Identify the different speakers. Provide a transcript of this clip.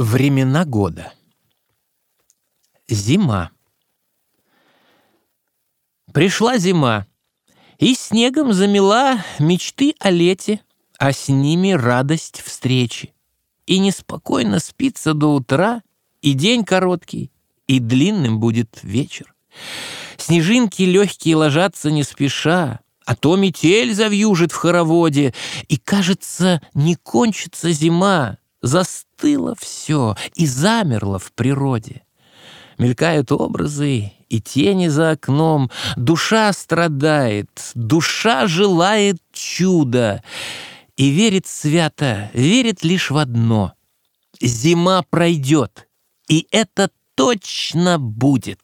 Speaker 1: Времена года. Зима. Пришла зима, и снегом замела мечты о лете, а с ними радость встречи. И неспокойно спится до утра, и день короткий, и длинным будет вечер. Снежинки легкие ложатся не спеша, а то метель завьюжит в хороводе, и, кажется, не кончится зима, Застыло все и замерло в природе. Мелькают образы и тени за окном. Душа страдает, душа желает чуда. И верит свято, верит лишь в одно. Зима пройдет, и это точно будет.